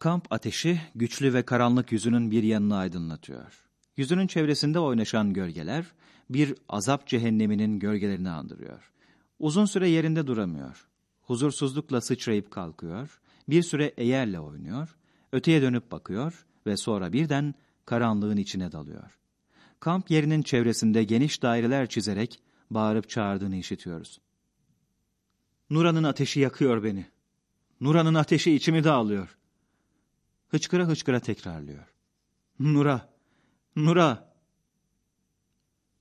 Kamp ateşi güçlü ve karanlık yüzünün bir yanını aydınlatıyor. Yüzünün çevresinde oynaşan gölgeler bir azap cehenneminin gölgelerini andırıyor. Uzun süre yerinde duramıyor. Huzursuzlukla sıçrayıp kalkıyor, bir süre eğerle oynuyor, öteye dönüp bakıyor ve sonra birden karanlığın içine dalıyor. Kamp yerinin çevresinde geniş daireler çizerek bağırıp çağırdığını işitiyoruz. Nura'nın ateşi yakıyor beni. Nura'nın ateşi içimi dağılıyor. Hıçkıra hıçkıra tekrarlıyor. Nura, Nura.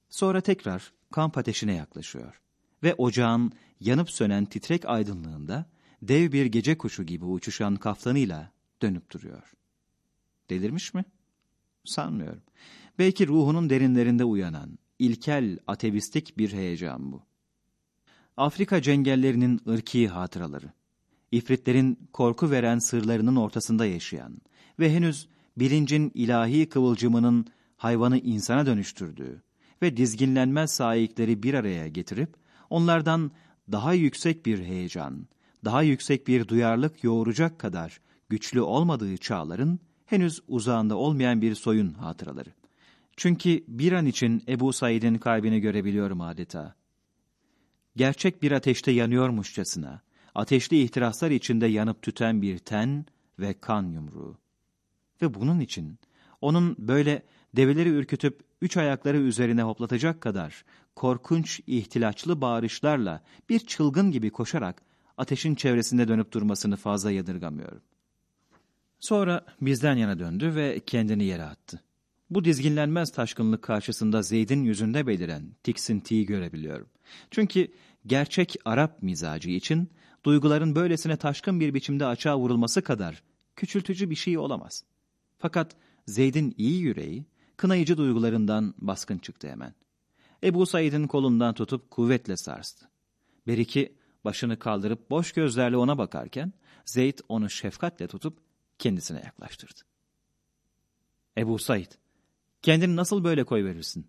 Sonra tekrar kamp ateşine yaklaşıyor ve ocağın yanıp sönen titrek aydınlığında dev bir gece kuşu gibi uçuşan kaftanıyla dönüp duruyor. Delirmiş mi? Sanmıyorum. Belki ruhunun derinlerinde uyanan, ilkel, atevistik bir heyecan bu. Afrika cengellerinin ırki hatıraları, ifritlerin korku veren sırlarının ortasında yaşayan ve henüz bilincin ilahi kıvılcımının hayvanı insana dönüştürdüğü ve dizginlenmez sahipleri bir araya getirip onlardan daha yüksek bir heyecan, daha yüksek bir duyarlılık yoğuracak kadar güçlü olmadığı çağların henüz uzağında olmayan bir soyun hatıraları. Çünkü bir an için Ebu Said'in kalbini görebiliyorum adeta. Gerçek bir ateşte yanıyormuşçasına, ateşli ihtiraslar içinde yanıp tüten bir ten ve kan yumruğu. Ve bunun için onun böyle develeri ürkütüp üç ayakları üzerine hoplatacak kadar korkunç ihtilaçlı bağırışlarla bir çılgın gibi koşarak ateşin çevresinde dönüp durmasını fazla yadırgamıyorum. Sonra bizden yana döndü ve kendini yere attı. Bu dizginlenmez taşkınlık karşısında Zeyd'in yüzünde beliren tiksintiyi görebiliyorum. Çünkü gerçek Arap mizacı için duyguların böylesine taşkın bir biçimde açığa vurulması kadar küçültücü bir şey olamaz. Fakat Zeyd'in iyi yüreği, kınayıcı duygularından baskın çıktı hemen. Ebu Said'in kolundan tutup kuvvetle sarstı. Beriki başını kaldırıp boş gözlerle ona bakarken, Zeyd onu şefkatle tutup kendisine yaklaştırdı. Ebu Said, kendini nasıl böyle koyverirsin?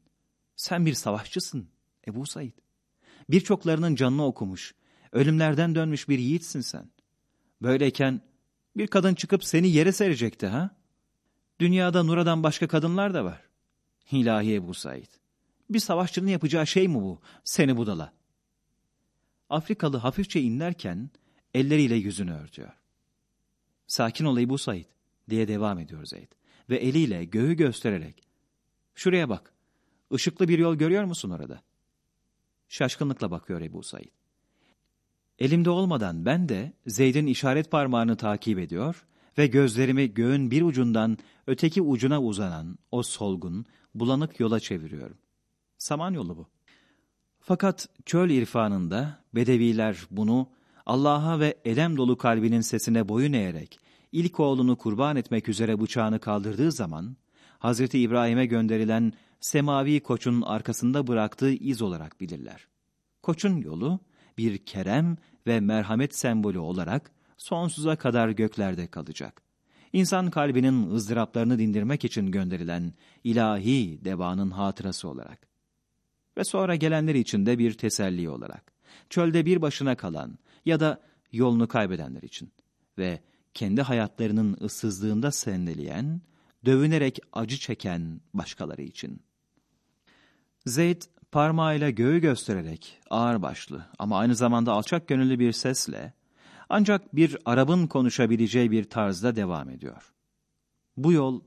Sen bir savaşçısın, Ebu Said. Birçoklarının canını okumuş, ölümlerden dönmüş bir yiğitsin sen. Böyleyken bir kadın çıkıp seni yere serecekti ha? Dünyada Nura'dan başka kadınlar da var. İlahi Ebu Said. Bir savaşçının yapacağı şey mi bu? Seni budala. Afrikalı hafifçe inlerken elleriyle yüzünü örtüyor. Sakin ol Ebu Said diye devam ediyor Zeyd. Ve eliyle göğü göstererek. Şuraya bak. Işıklı bir yol görüyor musun orada? Şaşkınlıkla bakıyor Ebu Said. Elimde olmadan ben de Zeyd'in işaret parmağını takip ediyor ve gözlerimi göğün bir ucundan öteki ucuna uzanan o solgun, bulanık yola çeviriyorum. Samanyolu bu. Fakat çöl irfanında bedeviler bunu Allah'a ve edem dolu kalbinin sesine boyun eğerek ilk oğlunu kurban etmek üzere bıçağını kaldırdığı zaman Hazreti İbrahim'e gönderilen semavi koçun arkasında bıraktığı iz olarak bilirler. Koçun yolu bir kerem ve merhamet sembolü olarak sonsuza kadar göklerde kalacak. İnsan kalbinin ızdıraplarını dindirmek için gönderilen ilahi devanın hatırası olarak. Ve sonra gelenler için de bir teselli olarak. Çölde bir başına kalan ya da yolunu kaybedenler için ve kendi hayatlarının ıssızlığında sendeleyen, dövünerek acı çeken başkaları için. Zeyd parmağıyla göğü göstererek ağır başlı ama aynı zamanda alçak gönüllü bir sesle ancak bir Arap'ın konuşabileceği bir tarzda devam ediyor. Bu yol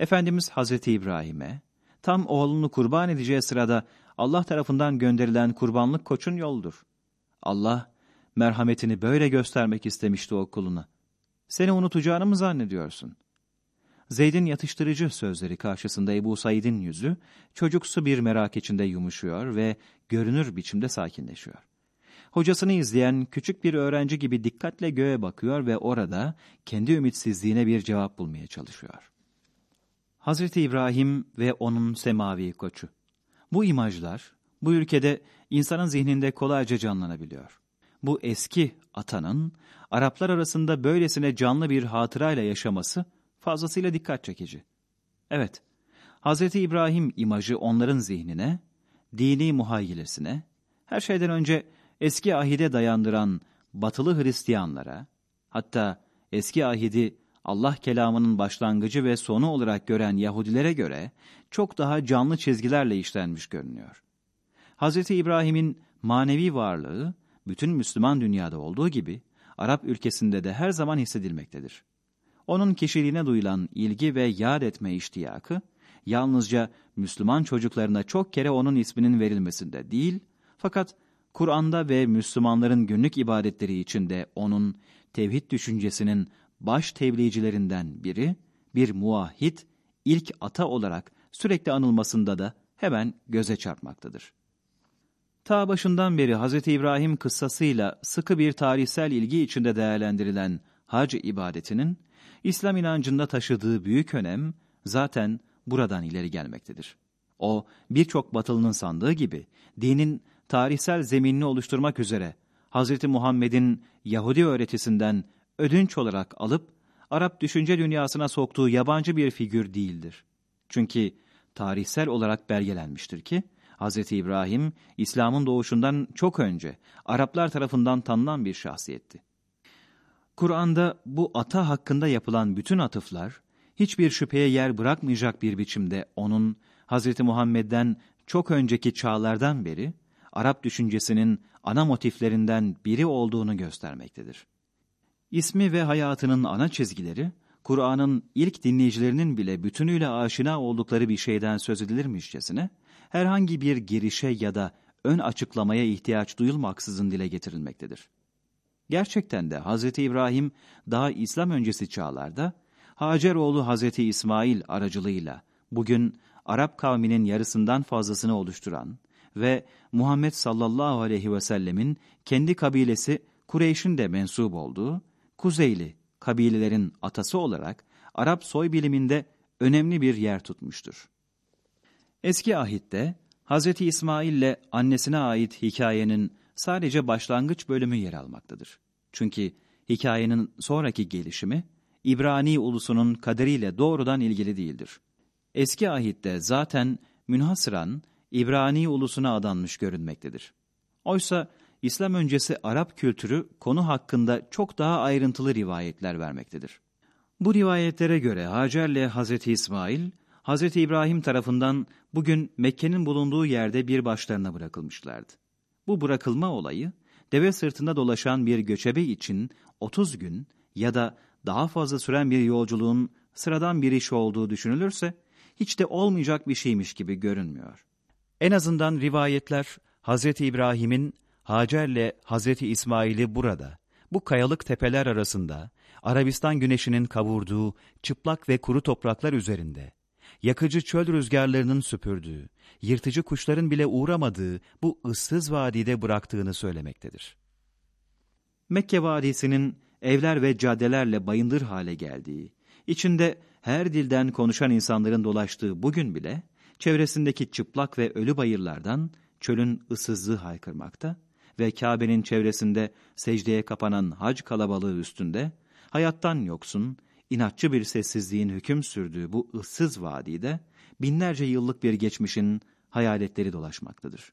Efendimiz Hazreti İbrahim'e tam oğlunu kurban edeceği sırada Allah tarafından gönderilen kurbanlık koçun yoldur. Allah merhametini böyle göstermek istemişti o kuluna. Seni unutacağını mı zannediyorsun? Zeyd'in yatıştırıcı sözleri karşısında Ebu Said'in yüzü çocuksu bir merak içinde yumuşuyor ve görünür biçimde sakinleşiyor. Hocasını izleyen küçük bir öğrenci gibi dikkatle göğe bakıyor ve orada kendi ümitsizliğine bir cevap bulmaya çalışıyor. Hazreti İbrahim ve onun semavi koçu. Bu imajlar bu ülkede insanın zihninde kolayca canlanabiliyor. Bu eski atanın Araplar arasında böylesine canlı bir hatırayla yaşaması fazlasıyla dikkat çekici. Evet, Hazreti İbrahim imajı onların zihnine, dini muhayyilesine, her şeyden önce eski ahide dayandıran batılı Hristiyanlara, hatta eski ahidi Allah kelamının başlangıcı ve sonu olarak gören Yahudilere göre çok daha canlı çizgilerle işlenmiş görünüyor. Hz. İbrahim'in manevi varlığı bütün Müslüman dünyada olduğu gibi Arap ülkesinde de her zaman hissedilmektedir. Onun kişiliğine duyulan ilgi ve yad etme iştiyakı, yalnızca Müslüman çocuklarına çok kere onun isminin verilmesinde değil, fakat Kur'an'da ve Müslümanların günlük ibadetleri içinde onun tevhid düşüncesinin baş tebliğcilerinden biri, bir muahhid, ilk ata olarak sürekli anılmasında da hemen göze çarpmaktadır. Ta başından beri Hz. İbrahim kıssasıyla sıkı bir tarihsel ilgi içinde değerlendirilen hac ibadetinin, İslam inancında taşıdığı büyük önem zaten buradan ileri gelmektedir. O, birçok batılının sandığı gibi, dinin tarihsel zeminini oluşturmak üzere Hz. Muhammed'in Yahudi öğretisinden ödünç olarak alıp, Arap düşünce dünyasına soktuğu yabancı bir figür değildir. Çünkü tarihsel olarak belgelenmiştir ki, Hz. İbrahim, İslam'ın doğuşundan çok önce Araplar tarafından tanınan bir şahsiyetti. Kur'an'da bu ata hakkında yapılan bütün atıflar, hiçbir şüpheye yer bırakmayacak bir biçimde onun, Hz. Muhammed'den çok önceki çağlardan beri, Arap düşüncesinin ana motiflerinden biri olduğunu göstermektedir. İsmi ve hayatının ana çizgileri, Kur'an'ın ilk dinleyicilerinin bile bütünüyle aşina oldukları bir şeyden söz edilirmişçesine, herhangi bir girişe ya da ön açıklamaya ihtiyaç duyulmaksızın dile getirilmektedir. Gerçekten de Hz. İbrahim daha İslam öncesi çağlarda Hacer oğlu Hz. İsmail aracılığıyla bugün Arap kavminin yarısından fazlasını oluşturan ve Muhammed sallallahu aleyhi ve sellemin kendi kabilesi Kureyş'in de mensup olduğu Kuzeyli kabilelerin atası olarak Arap soy biliminde önemli bir yer tutmuştur. Eski ahitte Hz. İsmail ile annesine ait hikayenin sadece başlangıç bölümü yer almaktadır. Çünkü hikayenin sonraki gelişimi İbrani ulusunun kaderiyle doğrudan ilgili değildir. Eski ahitte zaten münhasıran İbrani ulusuna adanmış görünmektedir. Oysa İslam öncesi Arap kültürü konu hakkında çok daha ayrıntılı rivayetler vermektedir. Bu rivayetlere göre Hacer'le Hz. İsmail, Hz. İbrahim tarafından bugün Mekke'nin bulunduğu yerde bir başlarına bırakılmışlardı. Bu bırakılma olayı, deve sırtında dolaşan bir göçebe için 30 gün ya da daha fazla süren bir yolculuğun sıradan bir iş olduğu düşünülürse, hiç de olmayacak bir şeymiş gibi görünmüyor. En azından rivayetler, Hz. İbrahim'in Hacer'le Hz. İsmail'i burada, bu kayalık tepeler arasında, Arabistan güneşinin kavurduğu çıplak ve kuru topraklar üzerinde, yakıcı çöl rüzgarlarının süpürdüğü, yırtıcı kuşların bile uğramadığı bu ıssız vadide bıraktığını söylemektedir. Mekke Vadisi'nin evler ve caddelerle bayındır hale geldiği, içinde her dilden konuşan insanların dolaştığı bugün bile, çevresindeki çıplak ve ölü bayırlardan çölün ıssızlığı haykırmakta ve Kabe'nin çevresinde secdeye kapanan hac kalabalığı üstünde, hayattan yoksun, inatçı bir sessizliğin hüküm sürdüğü bu ıssız vadide, binlerce yıllık bir geçmişin hayaletleri dolaşmaktadır.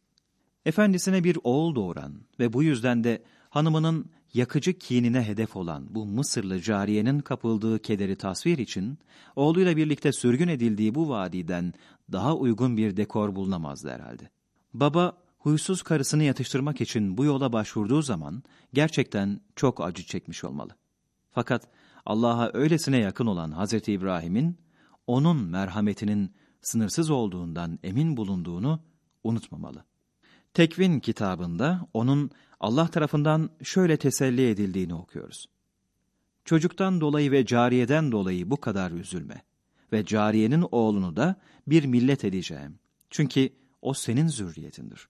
Efendisine bir oğul doğuran ve bu yüzden de hanımının yakıcı kinine hedef olan bu Mısırlı cariyenin kapıldığı kederi tasvir için, oğluyla birlikte sürgün edildiği bu vadiden daha uygun bir dekor bulunamazdı herhalde. Baba, huysuz karısını yatıştırmak için bu yola başvurduğu zaman gerçekten çok acı çekmiş olmalı. Fakat Allah'a öylesine yakın olan Hazreti İbrahim'in, onun merhametinin sınırsız olduğundan emin bulunduğunu unutmamalı. Tekvin kitabında onun Allah tarafından şöyle teselli edildiğini okuyoruz. Çocuktan dolayı ve cariyeden dolayı bu kadar üzülme ve cariyenin oğlunu da bir millet edeceğim. Çünkü o senin zürriyetindir.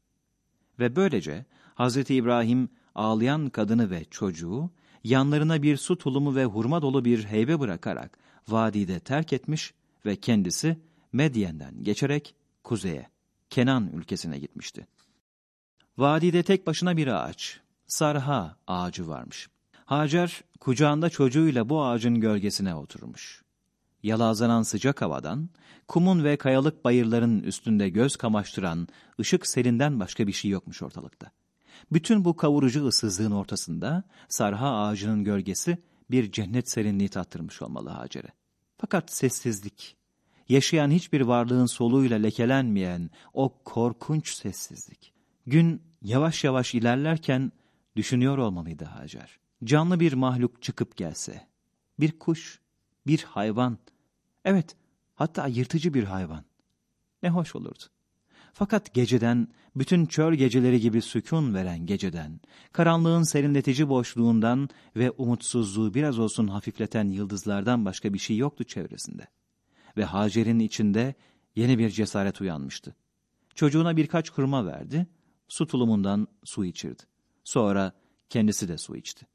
Ve böylece Hz. İbrahim ağlayan kadını ve çocuğu yanlarına bir su tulumu ve hurma dolu bir heybe bırakarak vadide terk etmiş ve kendisi Medyen'den geçerek kuzeye, Kenan ülkesine gitmişti. Vadide tek başına bir ağaç, sarha ağacı varmış. Hacer kucağında çocuğuyla bu ağacın gölgesine oturmuş. Yalazanan sıcak havadan, kumun ve kayalık bayırların üstünde göz kamaştıran ışık serinden başka bir şey yokmuş ortalıkta. Bütün bu kavurucu ıssızlığın ortasında sarha ağacının gölgesi bir cennet serinliği tattırmış olmalı Hacer'e. Fakat sessizlik, yaşayan hiçbir varlığın soluğuyla lekelenmeyen o korkunç sessizlik. Gün yavaş yavaş ilerlerken düşünüyor olmalıydı Hacer. Canlı bir mahluk çıkıp gelse, bir kuş, bir hayvan, evet hatta yırtıcı bir hayvan. Ne hoş olurdu. Fakat geceden, bütün çöl geceleri gibi sükun veren geceden, karanlığın serinletici boşluğundan ve umutsuzluğu biraz olsun hafifleten yıldızlardan başka bir şey yoktu çevresinde. Ve Hacer'in içinde yeni bir cesaret uyanmıştı. Çocuğuna birkaç hurma verdi, su tulumundan su içirdi. Sonra kendisi de su içti.